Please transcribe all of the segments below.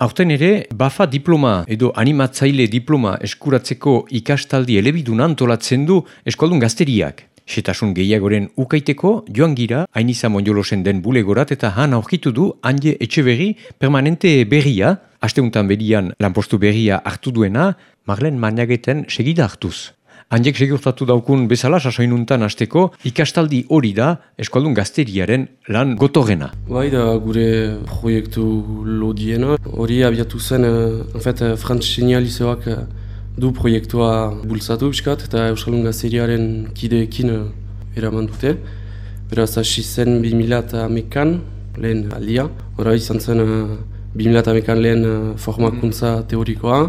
Aurten ere, BAFA diploma edo animatzaile diploma eskuratzeko ikastaldi elebidun antolatzen du eskualdun gazteriak. Setasun gehiagoren ukaiteko, joan gira, hainiza monjolosen den bulegorat eta han aurkitu du hande etxe permanente berria, asteuntan berian lanpostu berria hartu duena, Marlen Maniageten segida hartuz. Handiek segurtatu daukun bezala sasoinuntan hasteko ikastaldi hori da eskualdun gazteriaren lan gotorrena. Bai da gure proiektu lodiena. Hori abiatu zen, uh, en fet, uh, uh, du proiektua bultzatu biskat eta euskaldun gazteriaren kideekin eraman dute. Beraz, hasi zen 2000 lehen aldia. Hora izan zen uh, 2000 lehen uh, formakuntza teorikoa.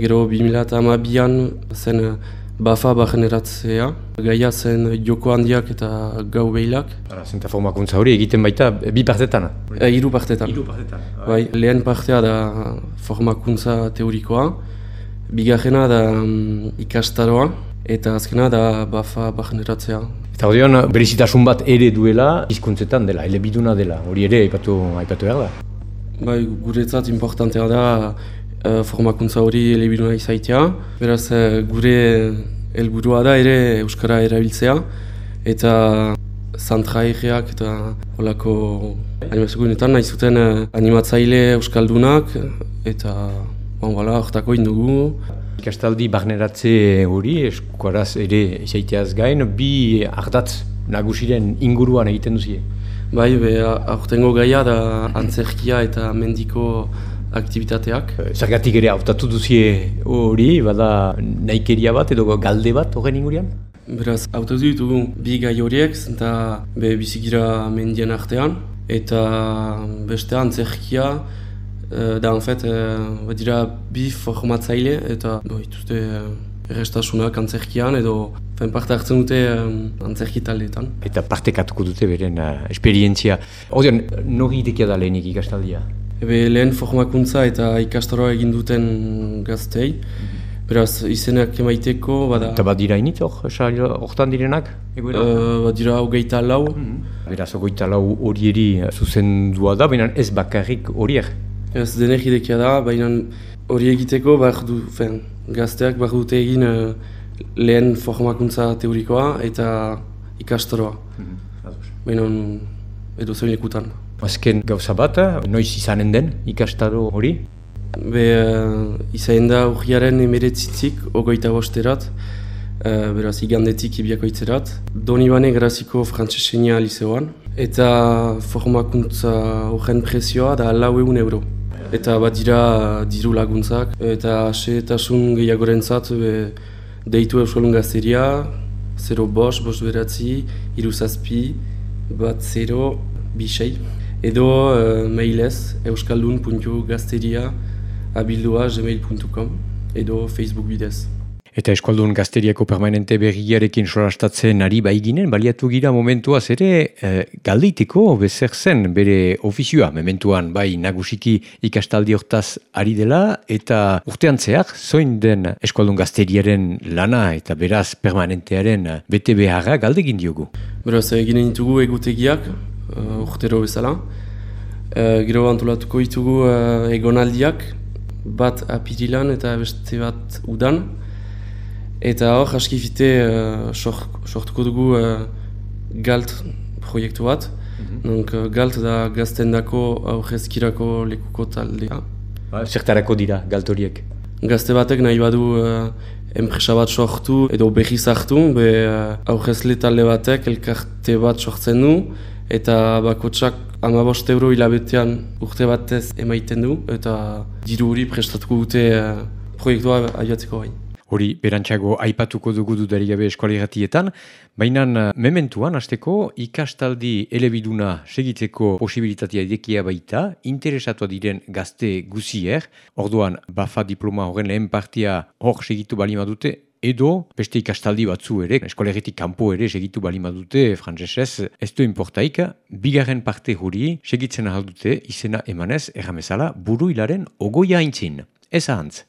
Gero 2000 zen uh, Bafa bageneratzea, gaia zen joko handiak eta gau behilak. Zenta formakuntza hori egiten baita bi partetan? E, iru partetan. Iru partetan. Bai, lehen partea da formakuntza teorikoa, bigarrena da um, ikastaroa, eta azkena da bafa bageneratzea. Eta hori hon, berizitasun bat ere duela, hizkuntzetan dela, elebiduna dela, hori ere aipatu, aipatu behar da? Bai, guretzat importantea da formakuntza hori elebiduna izaitea. Beraz, uh, gure helburua da ere Euskara erabiltzea. Eta zantra egeak eta holako animaziogunetan nahi zuten uh, animatzaile Euskaldunak eta bon, bala, hortako indugu. Ikastaldi barneratze hori eskuaraz ere izaiteaz gain, bi ardatz nagusiren inguruan egiten duzie. Bai, be, aurtengo gaia da antzerkia eta mendiko aktivitateak. Eh, zergatik ere hautatu duzie hori, bada naikeria bat edo galde bat horren ingurian? Beraz, hautatu ditugu bi gai horiek, eta be bizikira mendien artean, eta beste antzerkia, e, da en e, dira bi formatzaile, eta bo, ituzte errestasunak antzerkian, edo fen parte hartzen dute antzerki taldeetan. Eta partekatuko dute beren uh, esperientzia. Odean, nori idekia da lehenik ikastaldia? Ebe lehen formakuntza eta ikastoroa egin duten gaztei. Beraz, izenak emaiteko, bada... Eta bat dira init hor, horretan direnak? Uh, bat dira hogeita lau. Mm Beraz, hogeita lau horieri zuzendua da, baina ez bakarrik horiek? Ez denek idekia da, baina hori egiteko behar du, fen, gazteak behar dute egin uh, lehen formakuntza teorikoa eta ikastoroa. Mm -hmm. Baina edo zein ekutan. Azken gauza bat, noiz izanen den ikastaro hori? Be, uh, izanen da urriaren emeretzitzik, ogoita bosterat, uh, beraz igandetik ibiakoitzerat. Doni bane graziko frantzesenia liceoan, eta formakuntza horren prezioa da lau egun euro. Eta bat dira diru laguntzak, eta ase eta sun gehiagoren zat, deitu euskaldun gazteria, 0 bos, bos beratzi, iruzazpi, bat 0, bisei edo uh, mailez euskaldun.gazteria abildua gmail.com edo Facebook bidez. Eta eskualdun gazteriako permanente berriarekin solastatzen ari baiginen, baliatu gira momentuaz ere e, galdeiteko bezer zen bere ofizioa, mementuan bai nagusiki ikastaldi hortaz ari dela, eta urtean zehar, zoin den eskualdun gazteriaren lana eta beraz permanentearen bete beharra galdegin diogu. Beraz, eginen ditugu egutegiak, uh, urtero bezala. Uh, gero antolatuko ditugu uh, egonaldiak, bat apirilan eta beste bat udan. Eta hor, askifite uh, sortuko dugu uh, galt proiektu bat. Mm -hmm. galt da gazten dako aurrezkirako lekuko taldea. Ba, zertarako dira galt horiek? Gazte batek nahi badu uh, enpresa bat sortu edo behi zartu, be uh, aurrezle talde batek elkarte bat sortzen du eta bakotsak amabost euro hilabetean urte batez emaiten du eta diru hori prestatuko dute uh, proiektua abiatzeko bain. Hori berantxago aipatuko dugu dudari gabe eskualigratietan, baina eh, mementuan hasteko ikastaldi elebiduna segitzeko posibilitatea idekia baita, interesatua diren gazte guzier, orduan bafa diploma horren lehen partia hor segitu balima dute, edo beste ikastaldi batzu ere, eskolegitik kanpo ere segitu balima dute, frantzesez, ez du importaik, bigarren parte huri segitzen ahal dute izena emanez erramezala buru hilaren ogoia haintzin. Ez ahantz.